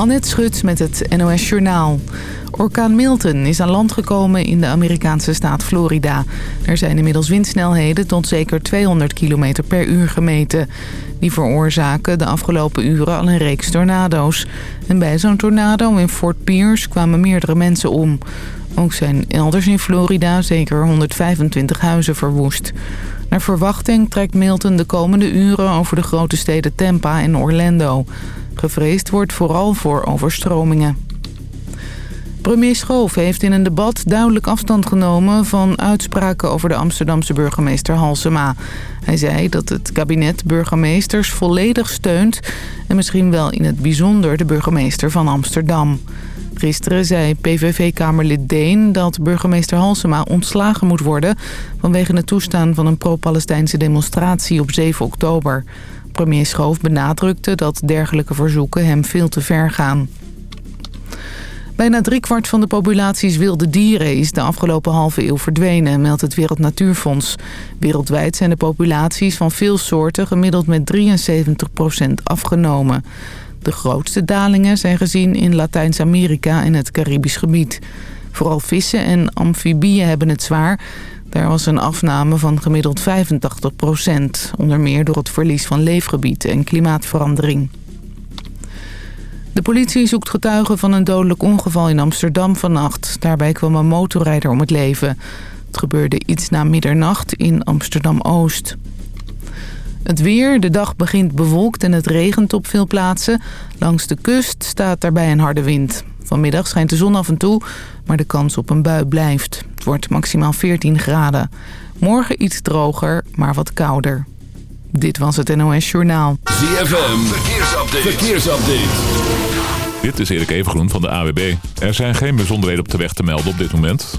Annette Schut met het NOS Journaal. Orkaan Milton is aan land gekomen in de Amerikaanse staat Florida. Er zijn inmiddels windsnelheden tot zeker 200 km per uur gemeten. Die veroorzaken de afgelopen uren al een reeks tornado's. En bij zo'n tornado in Fort Pierce kwamen meerdere mensen om. Ook zijn elders in Florida zeker 125 huizen verwoest. Naar verwachting trekt Milton de komende uren over de grote steden Tampa en Orlando. Gevreesd wordt vooral voor overstromingen. Premier Schoof heeft in een debat duidelijk afstand genomen van uitspraken over de Amsterdamse burgemeester Halsema. Hij zei dat het kabinet burgemeesters volledig steunt en misschien wel in het bijzonder de burgemeester van Amsterdam. Gisteren zei PVV-kamerlid Deen dat burgemeester Halsema ontslagen moet worden... vanwege het toestaan van een pro-Palestijnse demonstratie op 7 oktober. Premier Schoof benadrukte dat dergelijke verzoeken hem veel te ver gaan. Bijna driekwart van de populaties wilde dieren is de afgelopen halve eeuw verdwenen, meldt het Wereld Natuurfonds. Wereldwijd zijn de populaties van veel soorten gemiddeld met 73% afgenomen. De grootste dalingen zijn gezien in Latijns-Amerika en het Caribisch gebied. Vooral vissen en amfibieën hebben het zwaar. Daar was een afname van gemiddeld 85% onder meer door het verlies van leefgebied en klimaatverandering. De politie zoekt getuigen van een dodelijk ongeval in Amsterdam vannacht. Daarbij kwam een motorrijder om het leven. Het gebeurde iets na middernacht in Amsterdam-Oost. Het weer, de dag begint bewolkt en het regent op veel plaatsen. Langs de kust staat daarbij een harde wind. Vanmiddag schijnt de zon af en toe, maar de kans op een bui blijft. Het wordt maximaal 14 graden. Morgen iets droger, maar wat kouder. Dit was het NOS Journaal. ZFM, verkeersupdate. verkeersupdate. Dit is Erik Evengroen van de AWB. Er zijn geen bijzonderheden op de weg te melden op dit moment.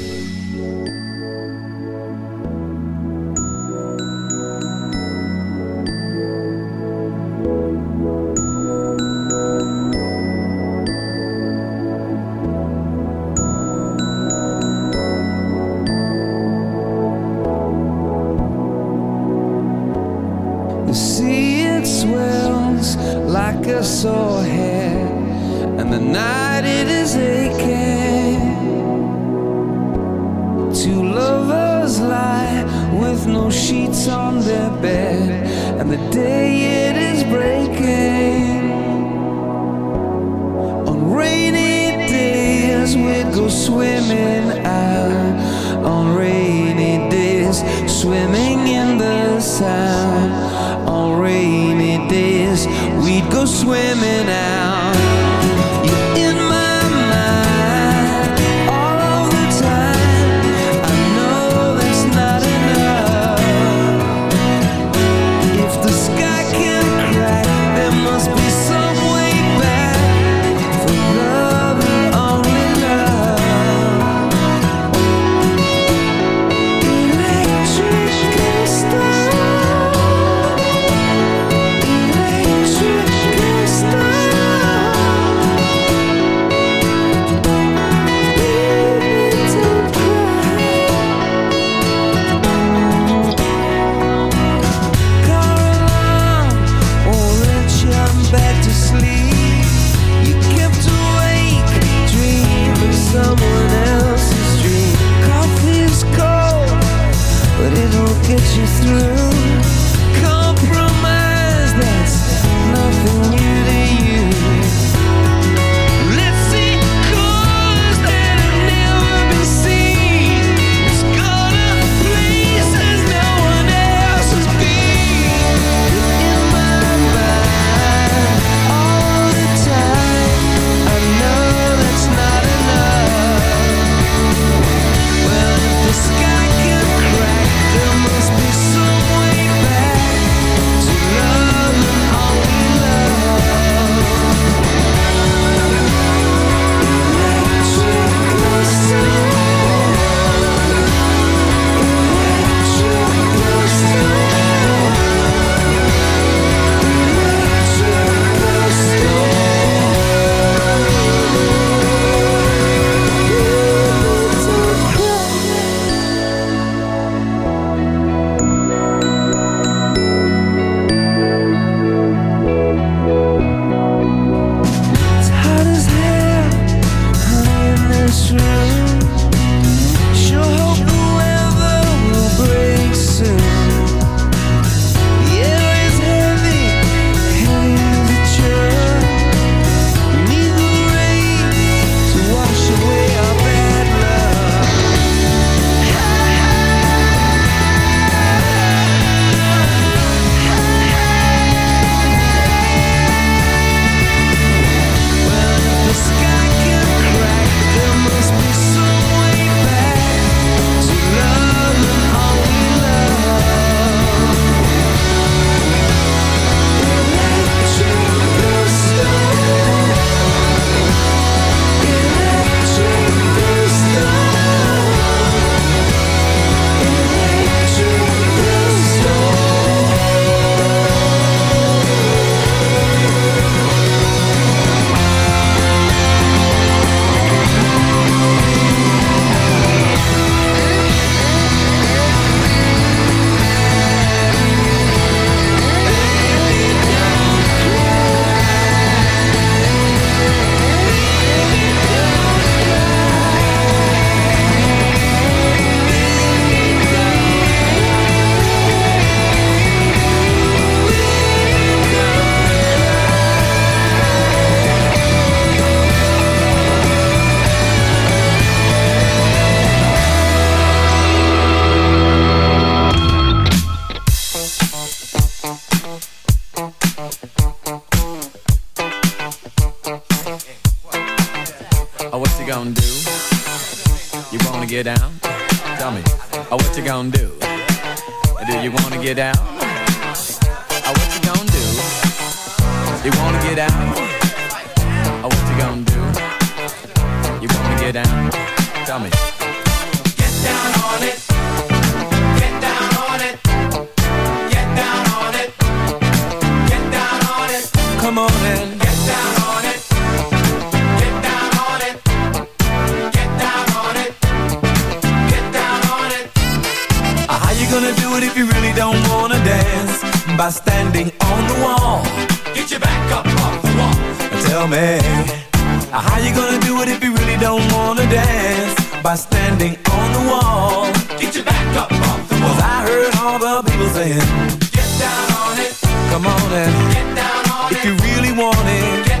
By standing on the wall. Get your back up off the wall. Tell me. How you gonna do it if you really don't wanna dance? By standing on the wall. Get your back up off the wall. 'Cause I heard all the people saying, Get down on it. Come on and get down on if it. If you really want it, get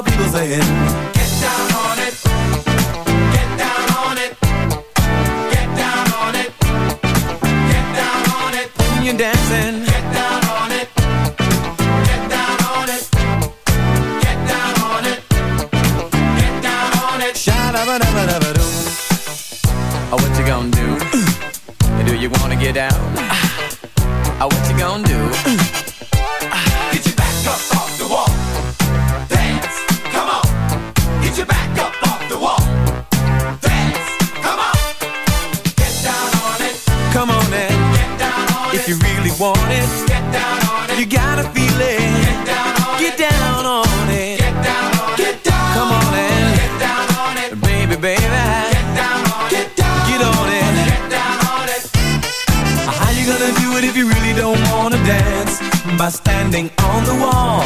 all people saying Get down on it. Get down on it. Get down on it. Get down on it. When you're dancing. Get down on it. Get down on it. Get down on it. Get down on it. Sha-da-ba-da-ba-da-ba-doo. Oh, what you gonna do? Do you wanna get down? Oh, what you gonna do? Get your back up off By standing on the wall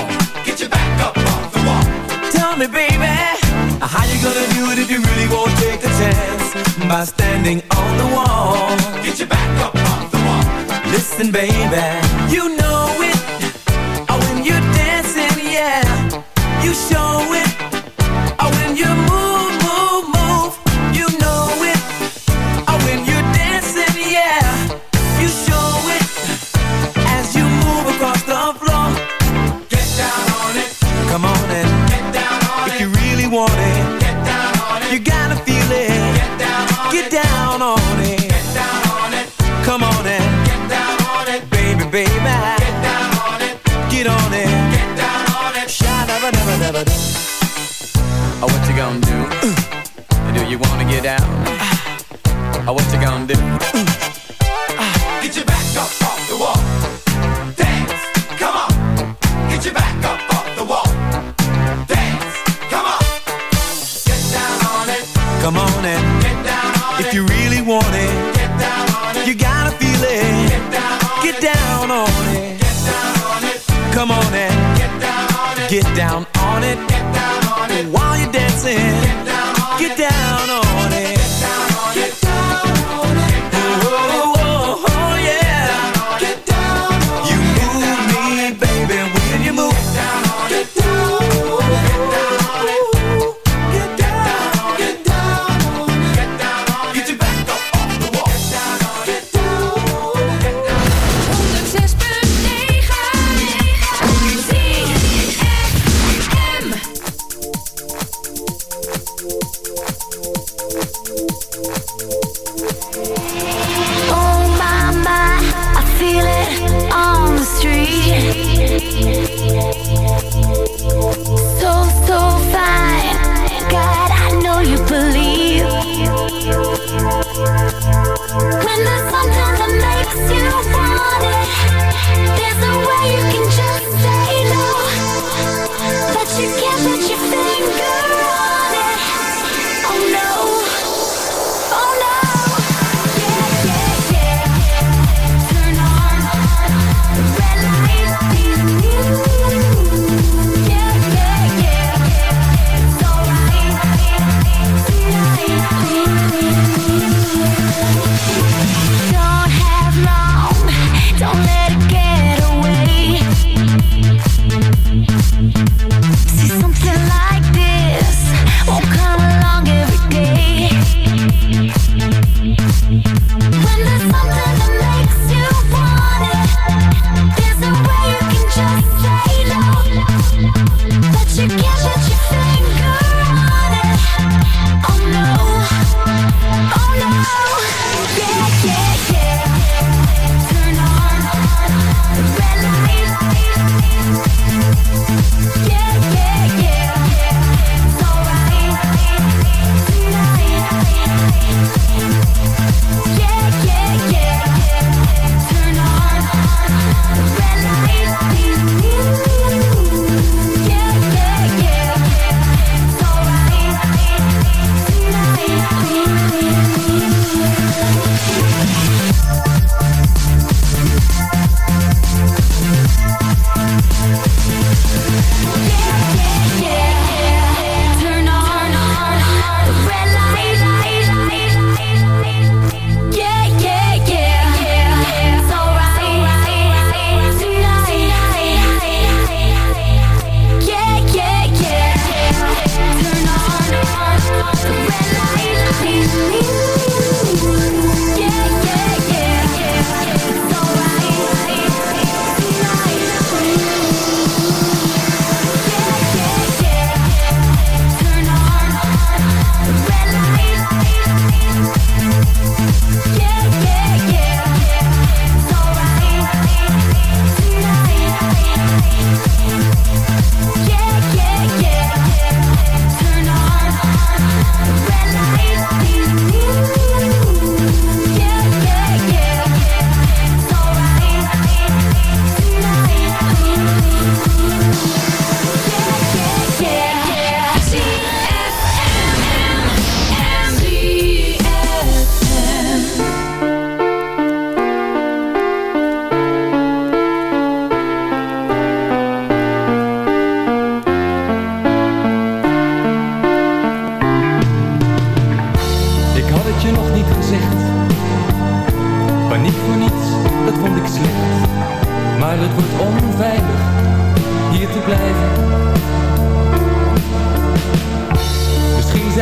Get your back up off the wall Tell me, baby How you gonna do it if you really won't take a chance? By standing on the wall Get your back up off the wall Listen, baby You know it Oh, when you're dancing, yeah You show gonna do? Uh. do you wanna get down? Oh, what you gonna do? Uh. Get your back up off the wall. Dance, come on. Get your back up off the wall. Dance, come on. Get down on it. Come on and get down on if it. If you really want it, get down on it. You gotta feel it. Get down on get it. Down on it. Get down on it. Come on and get down on it. Get down on it. Dancing, get down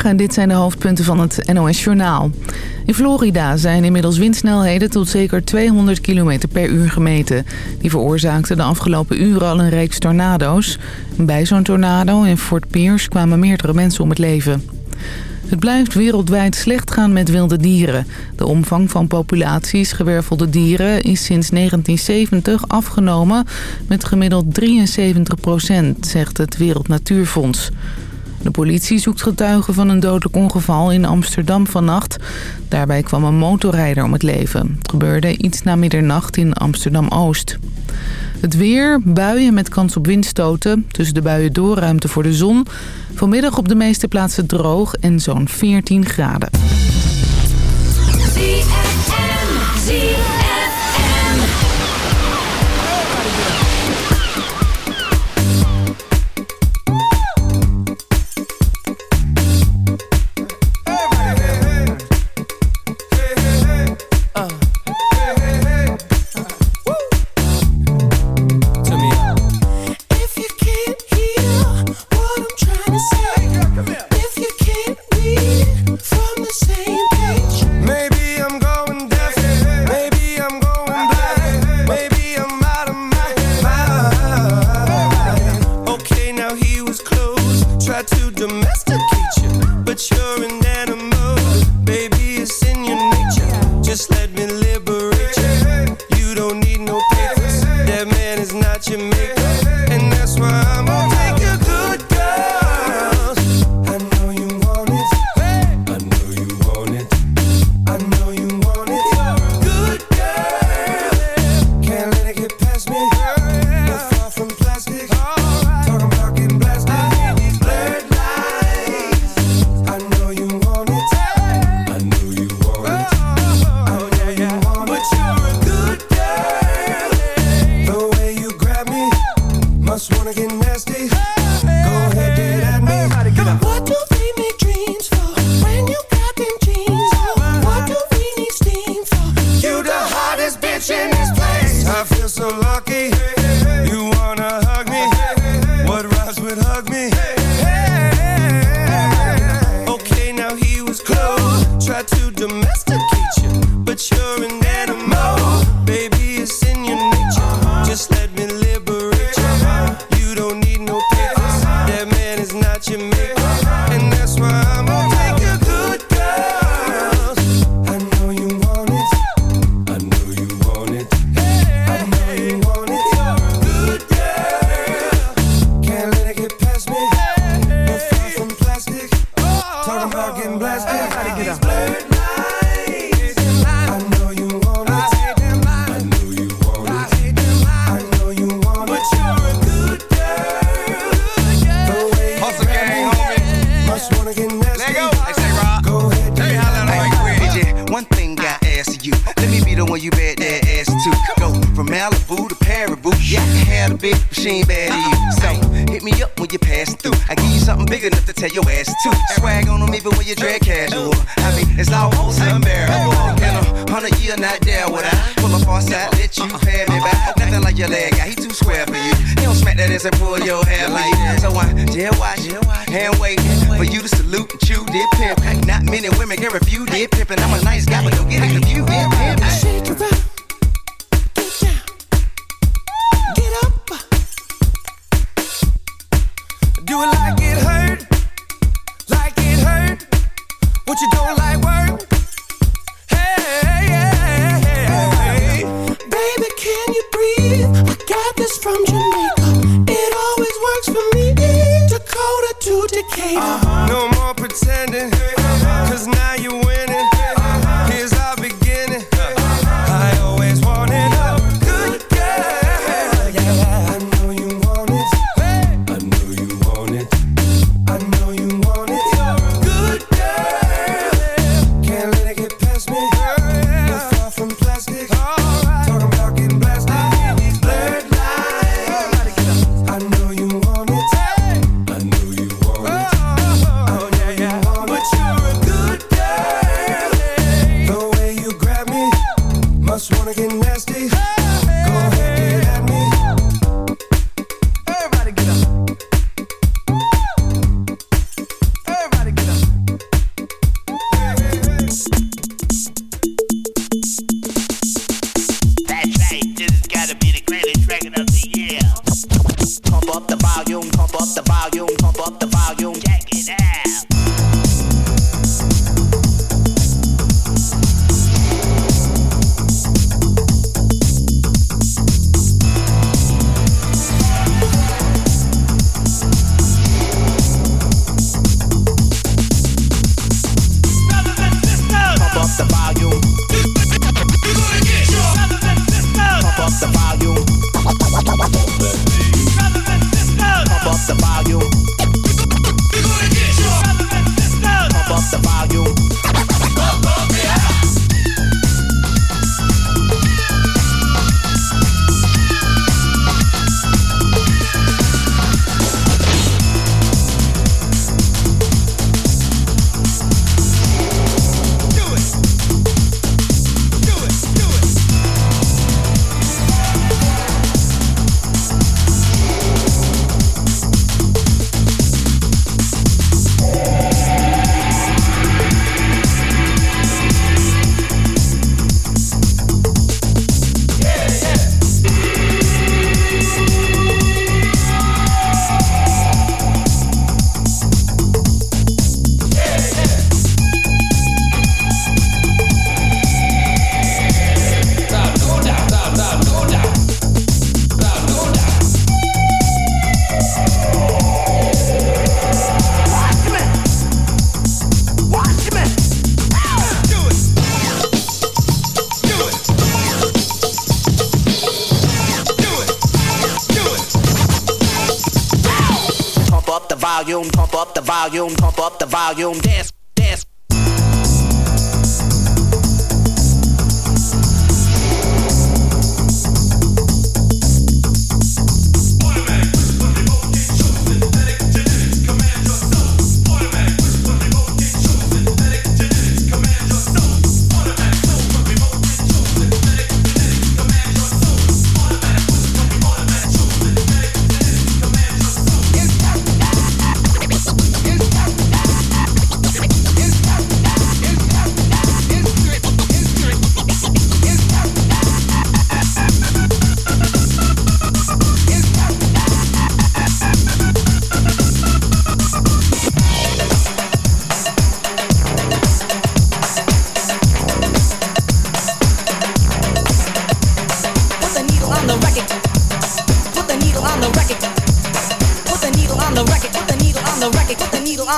Goedemorgen, dit zijn de hoofdpunten van het NOS-journaal. In Florida zijn inmiddels windsnelheden tot zeker 200 km per uur gemeten. Die veroorzaakten de afgelopen uren al een reeks tornado's. Bij zo'n tornado in Fort Pierce kwamen meerdere mensen om het leven. Het blijft wereldwijd slecht gaan met wilde dieren. De omvang van populaties gewervelde dieren is sinds 1970 afgenomen met gemiddeld 73 zegt het Wereld Natuurfonds. De politie zoekt getuigen van een dodelijk ongeval in Amsterdam vannacht. Daarbij kwam een motorrijder om het leven. Het gebeurde iets na middernacht in Amsterdam-Oost. Het weer, buien met kans op windstoten. Tussen de buien doorruimte voor de zon. Vanmiddag op de meeste plaatsen droog en zo'n 14 graden.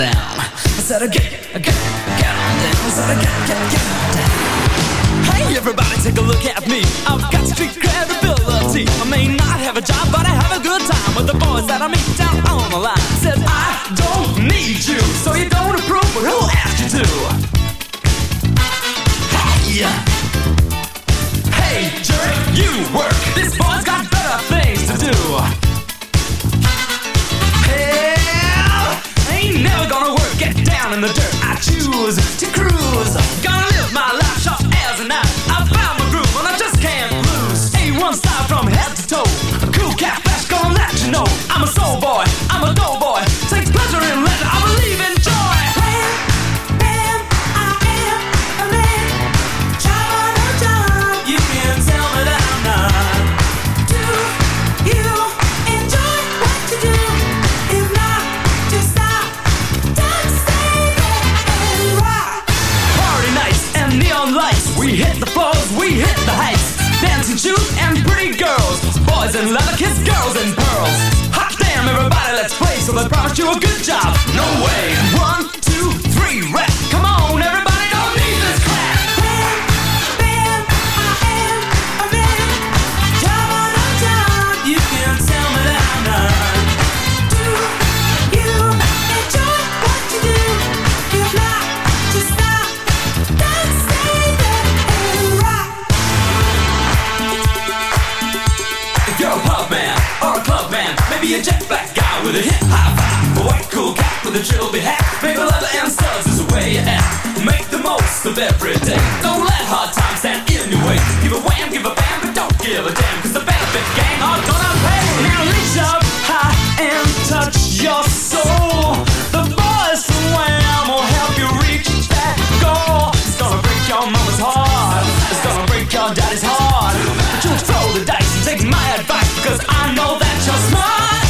down. I said, get, get, get on down. I said, get, get, get on down. Hey everybody take a look at me I've got street credibility I may not have a job but I have a good time With the boys that I meet down on the line Said I don't need you So you don't approve but who asked you to? Hey down in the dirt. I choose to cruise. Gonna live my life sharp as a knife. I found my groove and I just can't lose. A1 style from head to toe. A cool cat flash gonna let you know. I'm a soul boy, I'm a doughboy shoes and pretty girls. Boys in leather, kiss girls in pearls. Hot damn, everybody, let's play. So they promised you a good job. No way. One, two, three, rap you're a pub man or a club man. Maybe a jet black guy with a hip hop A white cool cat with a trilby hat Maybe leather and studs is the way you act Make the most of every day. Don't let hard times stand in your way. Give a wham, give a bam, but don't give a damn. Cause the benefit gang are gonna pay. Now reach up high and touch your soul take my advice Because I know that you're smart